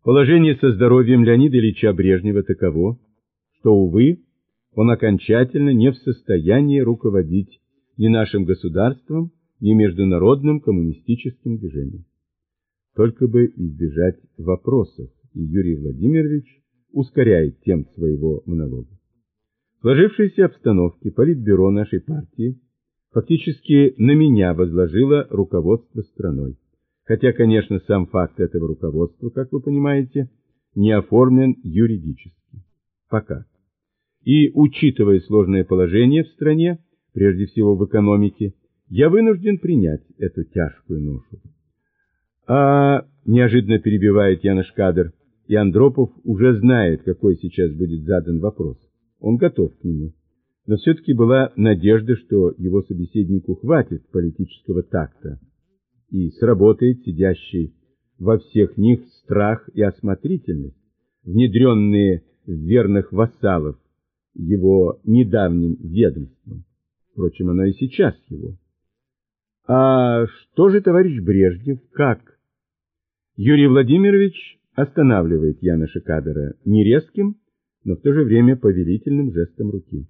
Положение со здоровьем Леонида Ильича Брежнева таково, что, увы, он окончательно не в состоянии руководить ни нашим государством, ни международным коммунистическим движением. Только бы избежать вопросов, и Юрий Владимирович ускоряет тем своего монолога. В сложившейся обстановке Политбюро нашей партии фактически на меня возложило руководство страной. Хотя, конечно, сам факт этого руководства, как вы понимаете, не оформлен юридически. Пока. И, учитывая сложное положение в стране, прежде всего в экономике, я вынужден принять эту тяжкую ношу. А, неожиданно перебивает Янош Кадр, и Андропов уже знает, какой сейчас будет задан вопрос. Он готов к нему. Но все-таки была надежда, что его собеседнику хватит политического такта и сработает сидящий во всех них страх и осмотрительность, внедренные в верных вассалов его недавним ведомством. Впрочем, оно и сейчас его. А что же, товарищ Брежнев, как? Юрий Владимирович останавливает Яна Шикадера не резким, но в то же время повелительным жестом руки.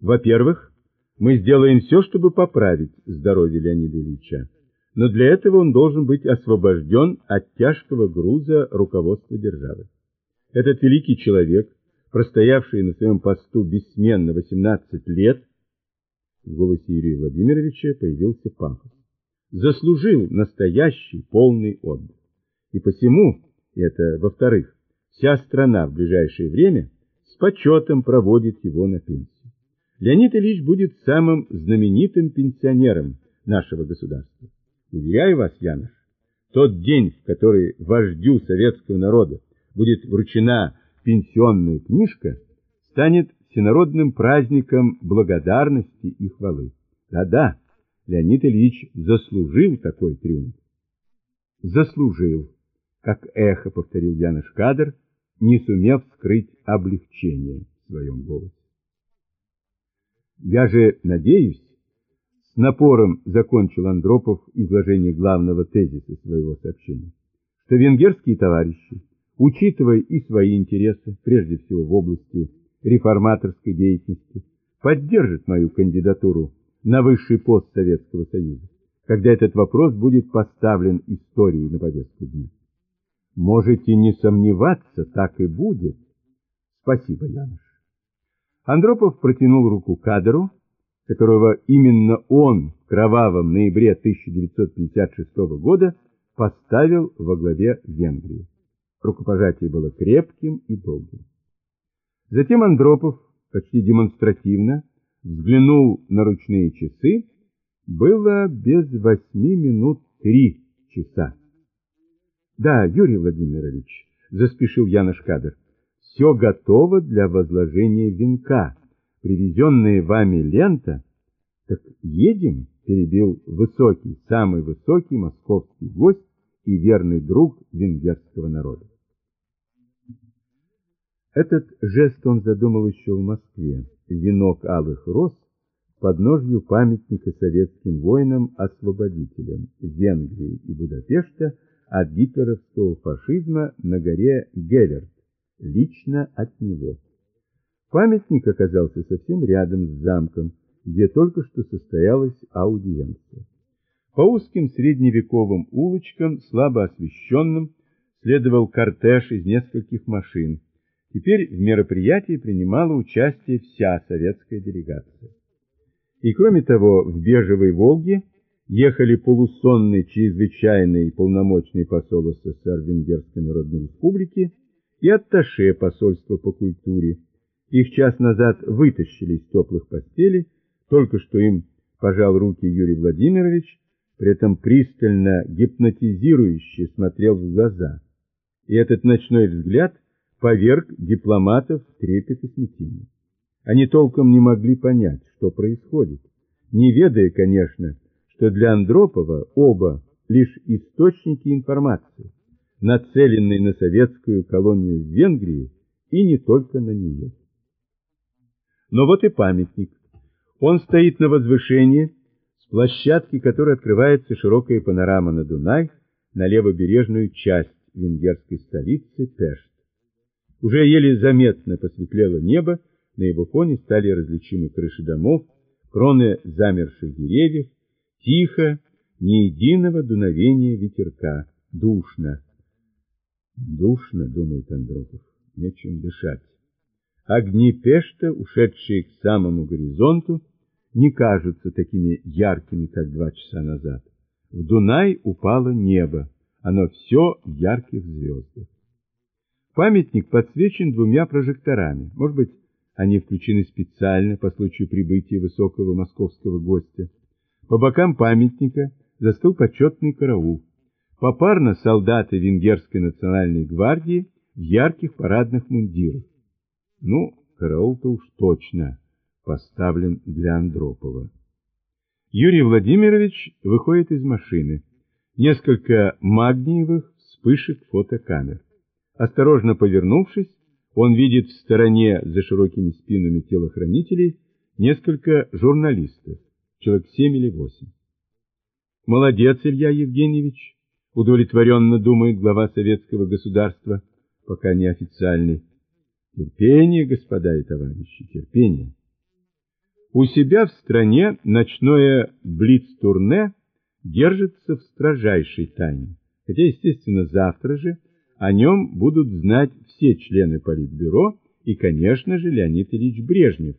Во-первых, мы сделаем все, чтобы поправить здоровье Леонида Ильича, но для этого он должен быть освобожден от тяжкого груза руководства державы. Этот великий человек, простоявший на своем посту бессменно 18 лет, в голосе Юрия Владимировича появился пафос, заслужил настоящий полный отдых. И посему, это во-вторых, вся страна в ближайшее время с почетом проводит его на пенсию. Леонид Ильич будет самым знаменитым пенсионером нашего государства. Уверяю вас, Янош, тот день, в который вождю советского народа будет вручена пенсионная книжка, станет всенародным праздником благодарности и хвалы. Да-да, Леонид Ильич заслужил такой триумф. Заслужил как эхо повторил Яныш Кадр, не сумев скрыть облегчение в своем голосе. Я же надеюсь, с напором закончил Андропов изложение главного тезиса своего сообщения, что венгерские товарищи, учитывая и свои интересы, прежде всего в области реформаторской деятельности, поддержат мою кандидатуру на высший пост Советского Союза, когда этот вопрос будет поставлен историей на повестку дня. Можете не сомневаться, так и будет. Спасибо, Яныш. Андропов протянул руку кадру, которого именно он в кровавом ноябре 1956 года поставил во главе Венгрии. Рукопожатие было крепким и долгим. Затем Андропов почти демонстративно взглянул на ручные часы. Было без восьми минут три часа. Да, Юрий Владимирович, заспешил Янош Кадр. Все готово для возложения венка. Привезенная вами лента. Так едем, перебил высокий, самый высокий московский гость и верный друг венгерского народа. Этот жест он задумал еще в Москве. Венок алых роз подножью памятника советским воинам-освободителям Венгрии и Будапешта от гитлеровского фашизма на горе Геллерт, лично от него. Памятник оказался совсем рядом с замком, где только что состоялась аудиенция. По узким средневековым улочкам, слабо освещенным, следовал кортеж из нескольких машин. Теперь в мероприятии принимала участие вся советская делегация. И кроме того, в бежевой «Волге» ехали полусонный чрезвычайный полномочный посол СССР Венгерской Народной Республики и атташе посольства по культуре. Их час назад вытащили из теплых постелей, только что им пожал руки Юрий Владимирович, при этом пристально гипнотизирующе смотрел в глаза. И этот ночной взгляд поверг дипломатов в трепет и смятение. Они толком не могли понять, что происходит, не ведая, конечно, что для Андропова оба лишь источники информации, нацеленные на советскую колонию в Венгрии и не только на нее. Но вот и памятник. Он стоит на возвышении, с площадки которой открывается широкая панорама на Дунай, на левобережную часть венгерской столицы Пешт. Уже еле заметно посветлело небо, на его фоне стали различимы крыши домов, кроны замерших деревьев, Тихо, ни единого дуновения ветерка, душно. Душно, думает Андропов, нечем дышать. Огни Пешта, ушедшие к самому горизонту, не кажутся такими яркими, как два часа назад. В Дунай упало небо, оно все в ярких звездах. Памятник подсвечен двумя прожекторами. Может быть, они включены специально по случаю прибытия высокого московского гостя. По бокам памятника застыл почетный караул. Попарно солдаты Венгерской национальной гвардии в ярких парадных мундирах. Ну, караул-то уж точно поставлен для Андропова. Юрий Владимирович выходит из машины. Несколько магниевых вспышек фотокамер. Осторожно повернувшись, он видит в стороне за широкими спинами телохранителей несколько журналистов, человек семь или восемь. Молодец, Илья Евгеньевич, удовлетворенно думает глава советского государства, пока не официальный. Терпение, господа и товарищи, терпение. У себя в стране ночное блиц-турне держится в строжайшей тайне, хотя, естественно, завтра же о нем будут знать все члены Политбюро и, конечно же, Леонид Ильич Брежнев,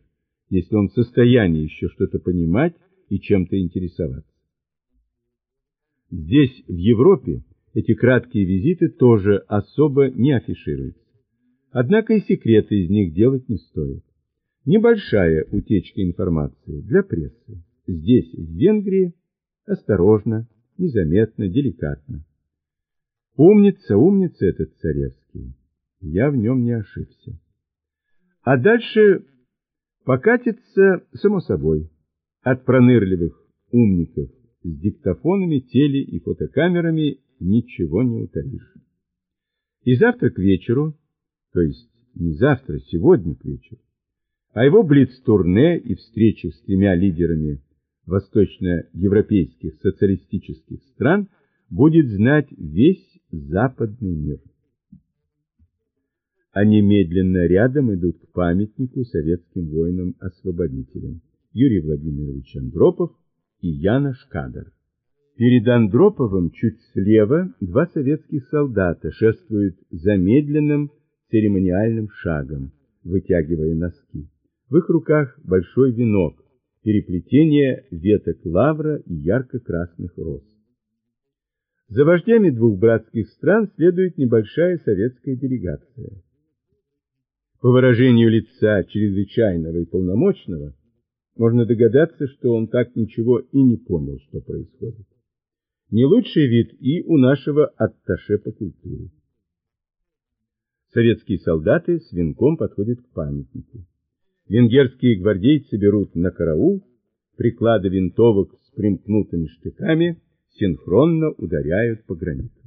если он в состоянии еще что-то понимать и чем-то интересоваться. Здесь, в Европе, эти краткие визиты тоже особо не афишируются. Однако и секреты из них делать не стоит. Небольшая утечка информации для прессы. Здесь, в Венгрии, осторожно, незаметно, деликатно. Умница, умница этот Царевский. Я в нем не ошибся. А дальше покатится, само собой, от пронырливых умников с диктофонами, теле- и фотокамерами ничего не утаишь. И завтра к вечеру, то есть не завтра, сегодня к вечеру, а его блиц-турне и встречах с тремя лидерами восточноевропейских социалистических стран будет знать весь западный мир. Они медленно рядом идут к памятнику советским воинам-освободителям Юрий Владимирович Андропов и Яна Шкадер. Перед Андроповым чуть слева два советских солдата шествуют замедленным церемониальным шагом, вытягивая носки. В их руках большой венок, переплетение веток лавра и ярко-красных роз. За вождями двух братских стран следует небольшая советская делегация. По выражению лица чрезвычайного и полномочного, можно догадаться, что он так ничего и не понял, что происходит. Не лучший вид и у нашего атташе по культуре. Советские солдаты с венком подходят к памятнику. Венгерские гвардейцы берут на караул, приклады винтовок с примкнутыми штыками синхронно ударяют по граниту.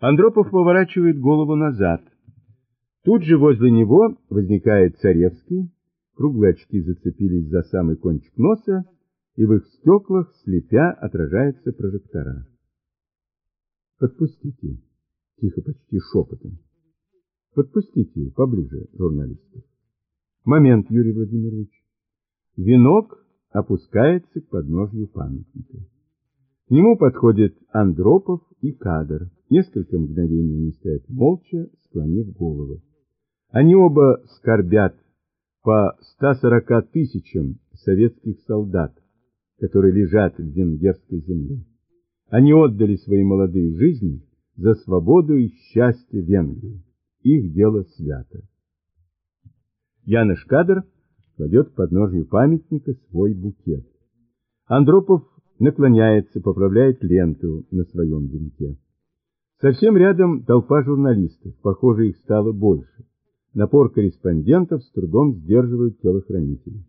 Андропов поворачивает голову назад. Тут же возле него возникает Царевский, круглые очки зацепились за самый кончик носа, и в их стеклах, слепя, отражаются прожектора. «Подпустите», — тихо, почти шепотом. «Подпустите поближе журналистов». «Момент, Юрий Владимирович». Венок опускается к подножью памятника. Нему подходят Андропов и Кадр. Несколько мгновений они стоят молча, склонив головы. Они оба скорбят по 140 тысячам советских солдат, которые лежат в венгерской земле. Они отдали свои молодые жизни за свободу и счастье Венгрии. Их дело свято. Яныш Кадр кладет к подножию памятника свой букет. Андропов наклоняется, поправляет ленту на своем венке. Совсем рядом толпа журналистов, похоже, их стало больше. Напор корреспондентов с трудом сдерживают телохранители.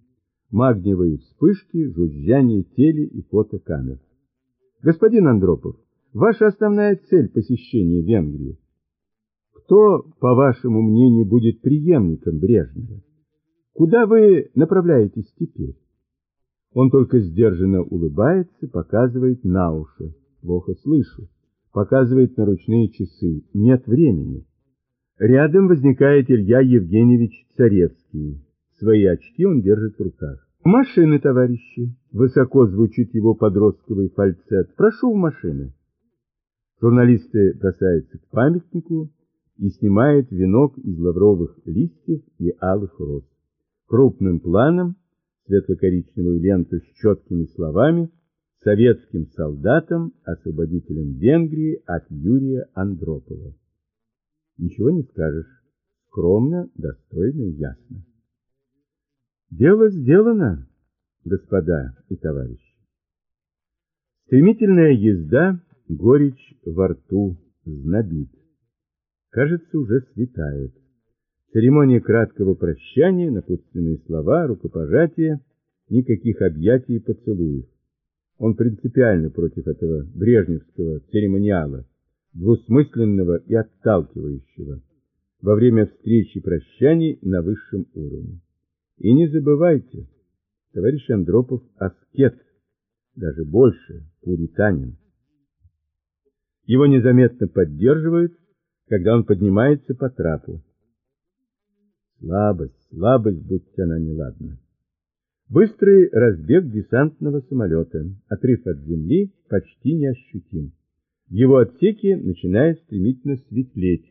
Магниевые вспышки, жужжание теле и фотокамер. Господин Андропов, ваша основная цель посещения Венгрии. Кто, по вашему мнению, будет преемником Брежнева? Куда вы направляетесь теперь? Он только сдержанно улыбается, показывает на уши. Плохо слышу. Показывает на ручные часы. Нет времени. Рядом возникает Илья Евгеньевич Царевский. Свои очки он держит в руках. «Машины, товарищи!» Высоко звучит его подростковый фальцет. «Прошу в машины!» Журналисты бросаются к памятнику, и снимает венок из лавровых листьев и алых роз. Крупным планом светло-коричневую ленту с четкими словами советским солдатам, освободителям Венгрии от Юрия Андропова. Ничего не скажешь. Скромно, достойно ясно. Дело сделано, господа и товарищи. Стремительная езда, горечь во рту, знобит. Кажется, уже светает. Церемония краткого прощания, напутственные слова, рукопожатия, никаких объятий и поцелуев. Он принципиально против этого брежневского церемониала, двусмысленного и отталкивающего, во время встречи и прощаний на высшем уровне. И не забывайте, товарищ Андропов аскет, даже больше, пуританин. Его незаметно поддерживают, когда он поднимается по трапу. Слабость, слабость, будь она неладна. Быстрый разбег десантного самолета, отрыв от земли, почти неощутим. Его отсеке начинает стремительно светлеть,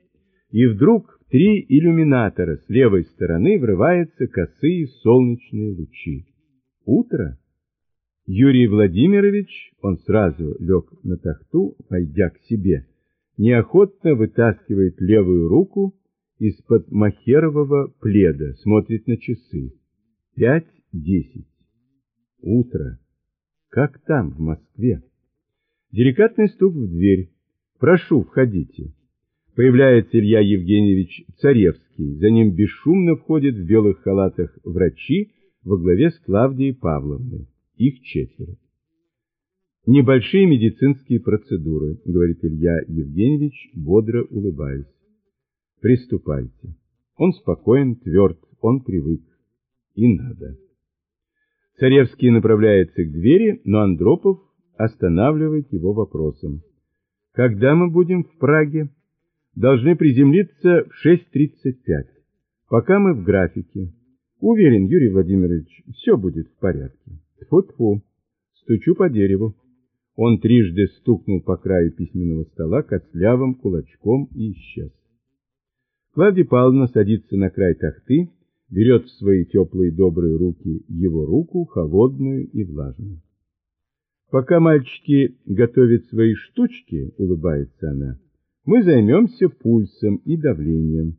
и вдруг три иллюминатора с левой стороны врываются косые солнечные лучи. Утро. Юрий Владимирович, он сразу лег на тахту, пойдя к себе, неохотно вытаскивает левую руку из-под махерового пледа, смотрит на часы. Пять десять. Утро. Как там, в Москве? Деликатный стук в дверь. Прошу, входите. Появляется Илья Евгеньевич Царевский. За ним бесшумно входят в белых халатах врачи во главе с Клавдией Павловной. Их четверо. Небольшие медицинские процедуры, говорит Илья Евгеньевич, бодро улыбаясь. Приступайте. Он спокоен, тверд, он привык. И надо. Царевский направляется к двери, но Андропов останавливает его вопросом. Когда мы будем в Праге? Должны приземлиться в 6.35. Пока мы в графике. Уверен, Юрий Владимирович, все будет в порядке. Тьфу-тьфу. Стучу по дереву. Он трижды стукнул по краю письменного стола костлявым кулачком и исчез. Клавдия Павловна садится на край тахты, берет в свои теплые добрые руки его руку, холодную и влажную. Пока мальчики готовят свои штучки, улыбается она, мы займемся пульсом и давлением.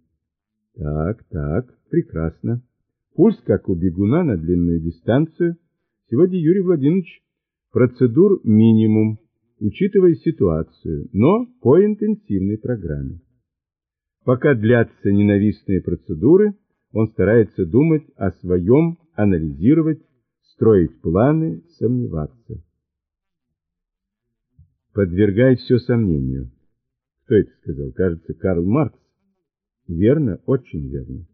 Так, так, прекрасно. Пульс, как у бегуна на длинную дистанцию. Сегодня Юрий Владимирович процедур минимум, учитывая ситуацию, но по интенсивной программе. Пока длятся ненавистные процедуры, он старается думать о своем, анализировать, строить планы, сомневаться. Подвергай все сомнению. Кто это сказал? Кажется, Карл Маркс. Верно, очень верно.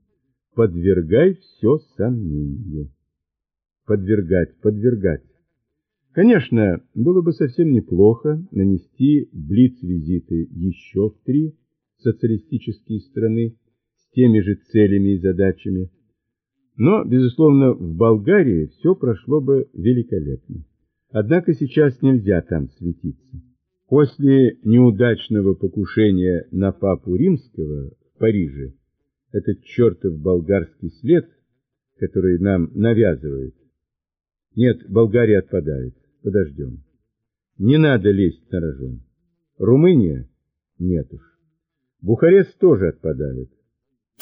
Подвергай все сомнению. Подвергать, подвергать. Конечно, было бы совсем неплохо нанести блиц-визиты еще в три социалистические страны, с теми же целями и задачами. Но, безусловно, в Болгарии все прошло бы великолепно. Однако сейчас нельзя там светиться. После неудачного покушения на папу римского в Париже, этот чертов болгарский след, который нам навязывает. Нет, Болгария отпадает. Подождем. Не надо лезть на рожон. Румыния? Нет уж. Бухарест тоже отпадает.